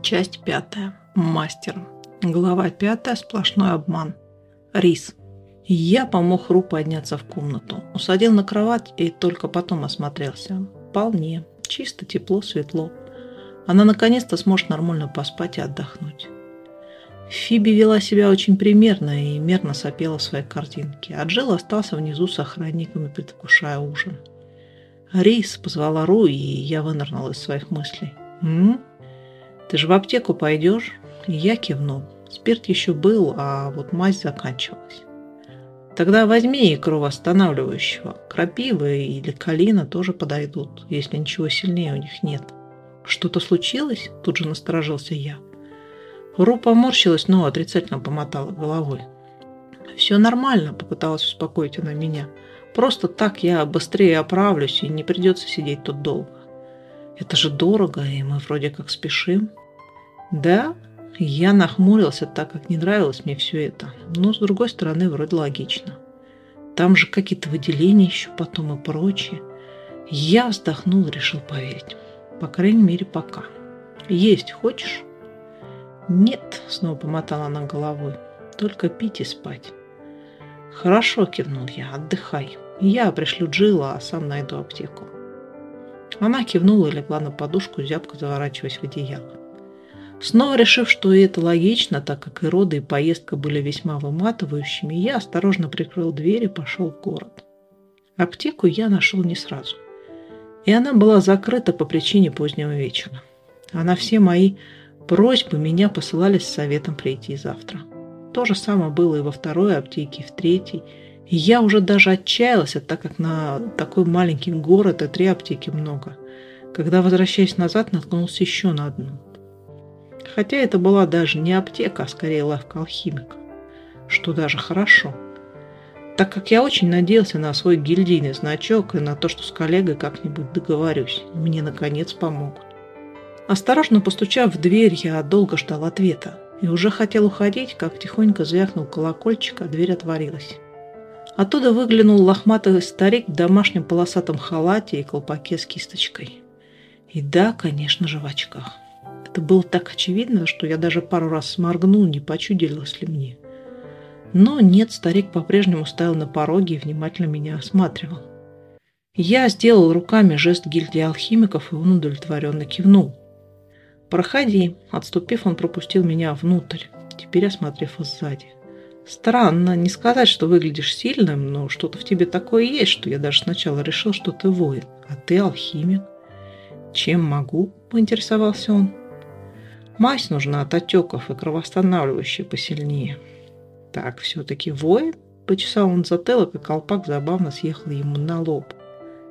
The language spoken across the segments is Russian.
Часть пятая. Мастер. Глава пятая. Сплошной обман. Рис. Я помог Ру подняться в комнату. Усадил на кровать и только потом осмотрелся. Вполне. Чисто, тепло, светло. Она наконец-то сможет нормально поспать и отдохнуть. Фиби вела себя очень примерно и мерно сопела в своей картинке, а Джилл остался внизу с охранниками, предвкушая ужин. «Рис!» – позвала Ру, и я вынырнул из своих мыслей. «М? Ты же в аптеку пойдешь?» Я кивнул. Спирт еще был, а вот мазь заканчивалась. Тогда возьми икру восстанавливающего. Крапивы или калина тоже подойдут, если ничего сильнее у них нет. Что-то случилось? Тут же насторожился я. Ру поморщилась, но отрицательно помотала головой. «Все нормально», – попыталась успокоить она меня. «Просто так я быстрее оправлюсь и не придется сидеть тут долго. Это же дорого, и мы вроде как спешим». «Да?» Я нахмурился, так как не нравилось мне все это. Но, с другой стороны, вроде логично. Там же какие-то выделения еще потом и прочее. Я вздохнул и решил поверить. По крайней мере, пока. «Есть хочешь?» «Нет», — снова помотала она головой. «Только пить и спать». «Хорошо», — кивнул я, — «отдыхай. Я пришлю Джилла, а сам найду аптеку». Она кивнула и легла на подушку, зябко заворачиваясь в одеяло. Снова решив, что это логично, так как и роды, и поездка были весьма выматывающими, я осторожно прикрыл дверь и пошел в город. Аптеку я нашел не сразу. И она была закрыта по причине позднего вечера. А на все мои Просьбы меня посылали с советом прийти завтра. То же самое было и во второй аптеке, и в третьей. И я уже даже отчаялась, так как на такой маленький город и три аптеки много. Когда, возвращаясь назад, наткнулся еще на одну. Хотя это была даже не аптека, а скорее лавка алхимика. Что даже хорошо. Так как я очень надеялся на свой гильдийный значок и на то, что с коллегой как-нибудь договорюсь, мне наконец помогут. Осторожно постучав в дверь, я долго ждал ответа и уже хотел уходить, как тихонько звякнул колокольчик, а дверь отворилась. Оттуда выглянул лохматый старик в домашнем полосатом халате и колпаке с кисточкой. И да, конечно же, в очках. Это было так очевидно, что я даже пару раз сморгнул, не почудилось ли мне. Но нет, старик по-прежнему стоял на пороге и внимательно меня осматривал. Я сделал руками жест гильдии алхимиков, и он удовлетворенно кивнул. «Проходи». Отступив, он пропустил меня внутрь, теперь осмотрев сзади. «Странно, не сказать, что выглядишь сильным, но что-то в тебе такое есть, что я даже сначала решил, что ты воин, а ты алхимик». «Чем могу?» – поинтересовался он. «Мазь нужна от отеков и кровоостанавливающая посильнее». «Так, все-таки воин?» – почесал он затылок, и колпак забавно съехал ему на лоб.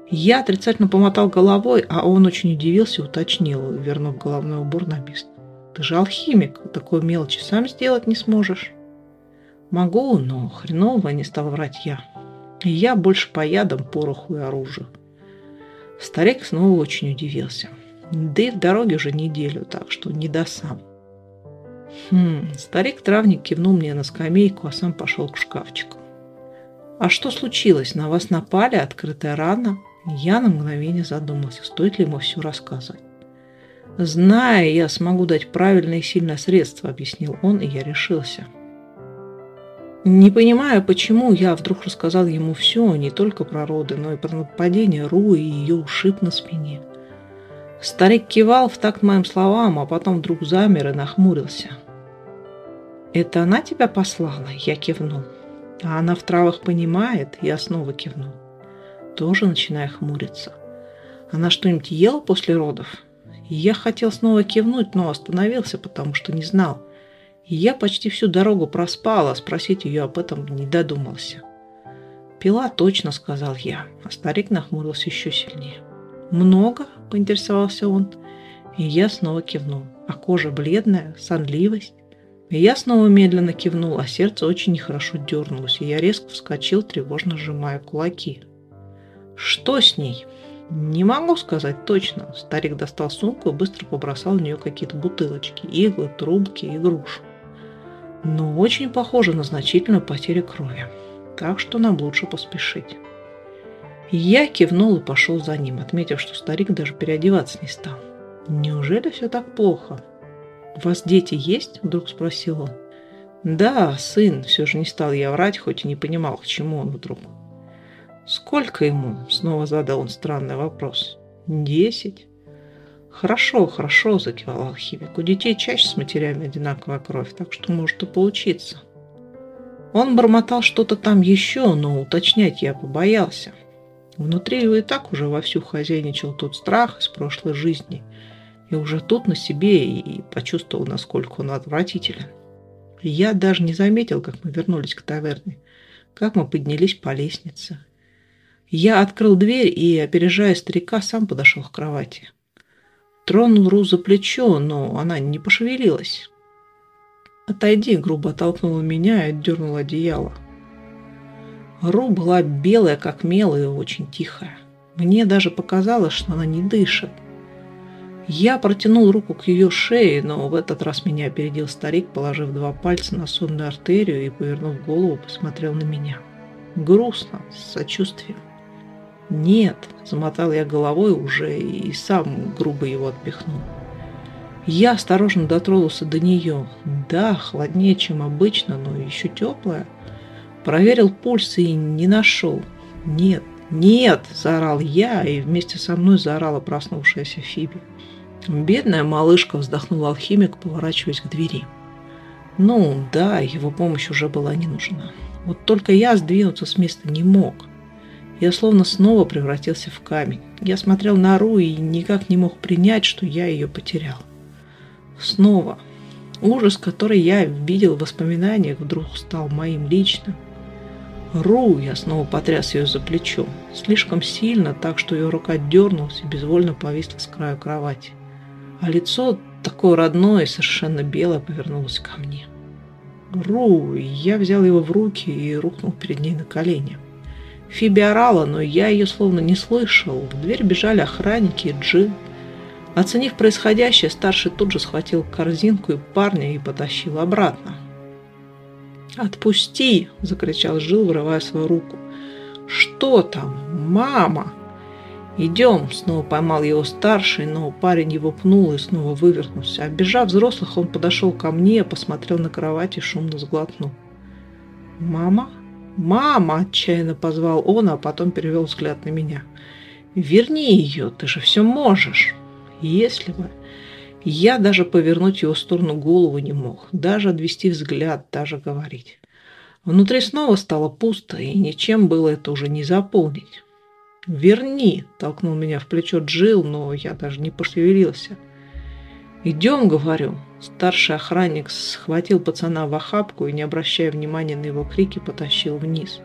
Я отрицательно помотал головой, а он очень удивился и уточнил, вернув головной убор на место. «Ты же алхимик, такой мелочи сам сделать не сможешь». «Могу, но хреново не стал врать я. я больше по ядам, пороху и оружию». Старик снова очень удивился. Да и в дороге уже неделю, так что не до сам. Хм, старик-травник кивнул мне на скамейку, а сам пошел к шкафчику. «А что случилось? На вас напали? Открытая рана?» Я на мгновение задумался, стоит ли ему все рассказывать. «Зная, я смогу дать правильное и сильное средство», — объяснил он, и я решился. Не понимая, почему я вдруг рассказал ему все, не только про роды, но и про нападение Ру и ее ушиб на спине. Старик кивал в такт моим словам, а потом вдруг замер и нахмурился. «Это она тебя послала?» Я кивнул. «А она в травах понимает?» Я снова кивнул тоже начиная хмуриться. Она что-нибудь ела после родов? Я хотел снова кивнуть, но остановился, потому что не знал. Я почти всю дорогу проспал, а спросить ее об этом не додумался. «Пила точно», — сказал я, а старик нахмурился еще сильнее. «Много?» — поинтересовался он. И я снова кивнул. А кожа бледная, сонливость. И я снова медленно кивнул, а сердце очень нехорошо дернулось, и я резко вскочил, тревожно сжимая кулаки. Что с ней? Не могу сказать точно. Старик достал сумку и быстро побросал в нее какие-то бутылочки, иглы, трубки и грушу. Но очень похоже на значительную потерю крови. Так что нам лучше поспешить. Я кивнул и пошел за ним, отметив, что старик даже переодеваться не стал. Неужели все так плохо? «У вас дети есть?» – вдруг спросил он. «Да, сын», – все же не стал я врать, хоть и не понимал, к чему он вдруг. «Сколько ему?» – снова задал он странный вопрос. «Десять». «Хорошо, хорошо», – закивал алхимик. «У детей чаще с матерями одинаковая кровь, так что может и получиться». Он бормотал что-то там еще, но уточнять я побоялся. Внутри его и так уже вовсю хозяйничал тот страх из прошлой жизни. И уже тут на себе и почувствовал, насколько он отвратителен. Я даже не заметил, как мы вернулись к таверне, как мы поднялись по лестнице. Я открыл дверь и, опережая старика, сам подошел к кровати. Тронул Ру за плечо, но она не пошевелилась. «Отойди», — грубо оттолкнула меня и отдернула одеяло. Ру была белая, как мел, и очень тихая. Мне даже показалось, что она не дышит. Я протянул руку к ее шее, но в этот раз меня опередил старик, положив два пальца на сонную артерию и, повернув голову, посмотрел на меня. Грустно, с сочувствием. «Нет», – замотал я головой уже и сам грубо его отпихнул. Я осторожно дотронулся до нее. Да, холоднее, чем обычно, но еще теплая. Проверил пульс и не нашел. «Нет, нет!» – заорал я, и вместе со мной заорала проснувшаяся Фиби. Бедная малышка, вздохнул алхимик, поворачиваясь к двери. Ну, да, его помощь уже была не нужна. Вот только я сдвинуться с места не мог. Я словно снова превратился в камень. Я смотрел на Ру и никак не мог принять, что я ее потерял. Снова. Ужас, который я видел в воспоминаниях, вдруг стал моим личным. Ру, я снова потряс ее за плечо. Слишком сильно, так что ее рука дернулась и безвольно повисла с краю кровати а лицо такое родное и совершенно белое повернулось ко мне. Ру, я взял его в руки и рухнул перед ней на колени. Фиби орала, но я ее словно не слышал. В дверь бежали охранники и Джин. Оценив происходящее, старший тут же схватил корзинку и парня и потащил обратно. «Отпусти!» – закричал Жил, вырывая свою руку. «Что там? Мама!» «Идем!» – снова поймал его старший, но парень его пнул и снова вывернулся. Оббежав взрослых, он подошел ко мне, посмотрел на кровать и шумно сглотнул. «Мама? Мама!» – отчаянно позвал он, а потом перевел взгляд на меня. «Верни ее, ты же все можешь!» «Если бы...» Я даже повернуть в его сторону голову не мог, даже отвести взгляд, даже говорить. Внутри снова стало пусто, и ничем было это уже не заполнить. «Верни!» – толкнул меня в плечо Джил, но я даже не пошевелился. «Идем», – говорю. Старший охранник схватил пацана в охапку и, не обращая внимания на его крики, потащил вниз.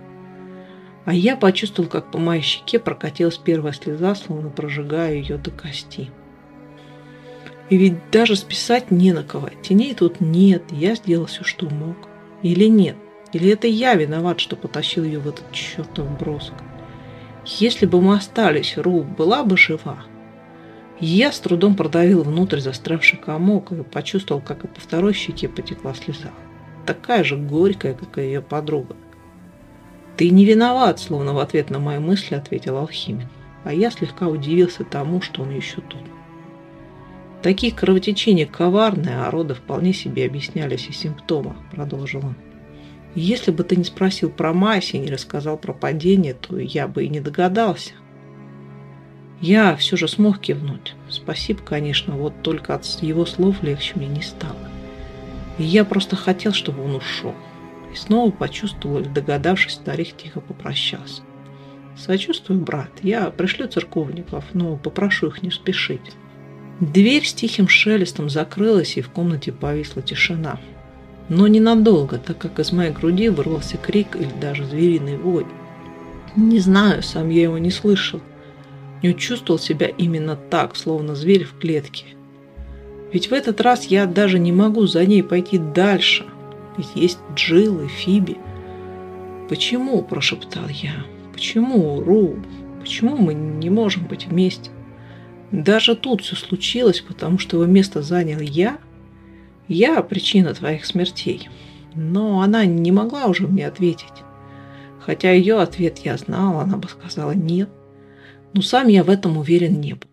А я почувствовал, как по моей щеке прокатилась первая слеза, словно прожигая ее до кости. И ведь даже списать не на кого. Теней тут нет, я сделал все, что мог. Или нет? Или это я виноват, что потащил ее в этот чертов бросок? Если бы мы остались, Ру была бы жива. Я с трудом продавил внутрь застрявший комок и почувствовал, как и по второй щеке потекла слеза. Такая же горькая, как и ее подруга. «Ты не виноват», словно в ответ на мои мысли ответил алхимик. А я слегка удивился тому, что он еще тут. Такие кровотечения коварные, а роды вполне себе объяснялись и симптомы, продолжил он. Если бы ты не спросил про Маси и не рассказал про падение, то я бы и не догадался. Я все же смог кивнуть. Спасибо, конечно, вот только от его слов легче мне не стало. И я просто хотел, чтобы он ушел. И снова почувствовал, догадавшись, старик тихо попрощался. Сочувствую, брат. Я пришлю церковников, но попрошу их не спешить. Дверь с тихим шелестом закрылась, и в комнате повисла тишина. Но ненадолго, так как из моей груди вырвался крик или даже звериный вой. Не знаю, сам я его не слышал. Не чувствовал себя именно так, словно зверь в клетке. Ведь в этот раз я даже не могу за ней пойти дальше. Ведь есть Джилл и Фиби. «Почему?» – прошептал я. «Почему, Ру? Почему мы не можем быть вместе?» Даже тут все случилось, потому что его место занял я – я причина твоих смертей. Но она не могла уже мне ответить. Хотя ее ответ я знала, она бы сказала нет. Но сам я в этом уверен не был.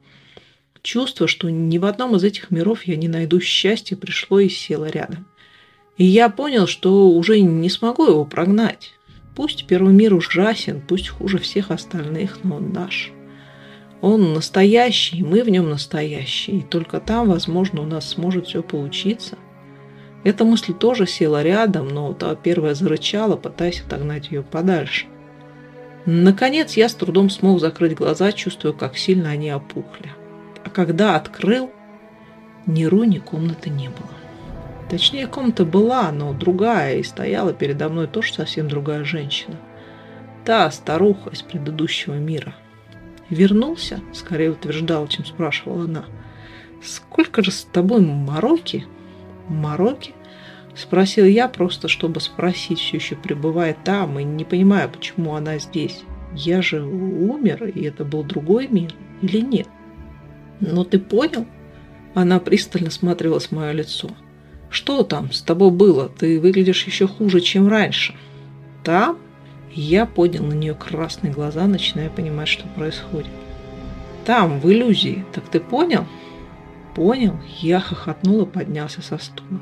Чувство, что ни в одном из этих миров я не найду счастья, пришло и село рядом. И я понял, что уже не смогу его прогнать. Пусть первый мир ужасен, пусть хуже всех остальных, но он наш. Он настоящий, мы в нем настоящие, и только там, возможно, у нас сможет все получиться. Эта мысль тоже села рядом, но та первая зарычала, пытаясь отогнать ее подальше. Наконец я с трудом смог закрыть глаза, чувствуя, как сильно они опухли. А когда открыл, ни Ру, ни комнаты не было. Точнее, комната была, но другая, и стояла передо мной тоже совсем другая женщина. Та старуха из предыдущего мира. «Вернулся?» – скорее утверждала, чем спрашивала она. «Сколько же с тобой мороки?» «Мороки?» – спросил я, просто чтобы спросить, все еще пребывая там, и не понимая, почему она здесь. Я же умер, и это был другой мир, или нет? «Но ты понял?» Она пристально смотрелась в мое лицо. «Что там с тобой было? Ты выглядишь еще хуже, чем раньше». «Там?» Я поднял на нее красные глаза, начиная понимать, что происходит. «Там, в иллюзии. Так ты понял?» «Понял?» Я хохотнул и поднялся со стула.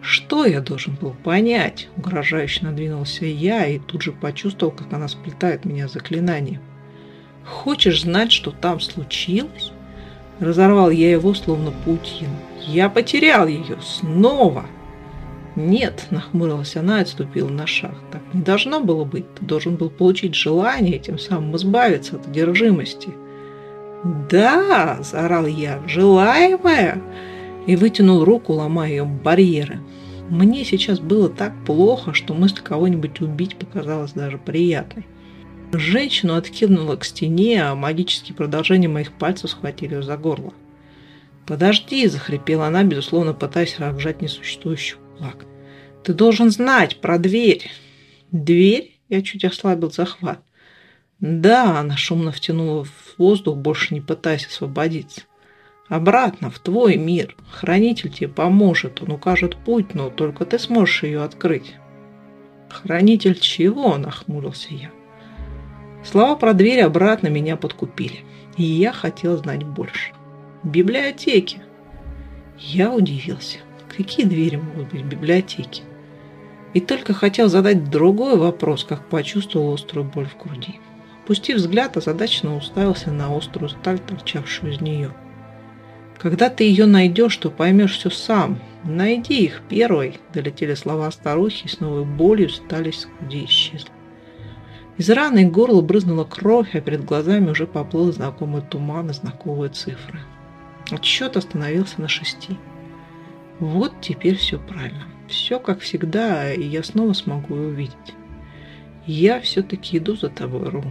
«Что я должен был понять?» Угрожающе надвинулся я и тут же почувствовал, как она сплетает меня заклинанием. «Хочешь знать, что там случилось?» Разорвал я его, словно паутину. «Я потерял ее! Снова!» «Нет», – нахмурилась она и отступила на шаг. «Так не должно было быть. Ты должен был получить желание и тем самым избавиться от одержимости». «Да!» – заорал я. «Желаемое!» И вытянул руку, ломая ее барьеры. Мне сейчас было так плохо, что мысль кого-нибудь убить показалась даже приятной. Женщину откинула к стене, а магические продолжения моих пальцев схватили ее за горло. «Подожди!» – захрипела она, безусловно, пытаясь разжать несуществующий кулак. «Ты должен знать про дверь!» «Дверь?» – я чуть ослабил захват. «Да!» – она шумно втянула в воздух, больше не пытаясь освободиться. «Обратно, в твой мир. Хранитель тебе поможет, он укажет путь, но только ты сможешь ее открыть». «Хранитель чего?» – нахмурился я. Слова про дверь обратно меня подкупили, и я хотел знать больше. «Библиотеки!» Я удивился. Какие двери могут быть в библиотеке? И только хотел задать другой вопрос, как почувствовал острую боль в груди. Пустив взгляд, озадаченно уставился на острую сталь, торчавшую из нее. «Когда ты ее найдешь, то поймешь все сам. Найди их первой!» Долетели слова старухи, и с новой болью стали с исчезли. Из раны и горла брызнула кровь, а перед глазами уже поплыл знакомый туман и знакомые цифры. Отсчет остановился на шести. Вот теперь все правильно. Все как всегда, и я снова смогу увидеть. Я все-таки иду за тобой, Ру.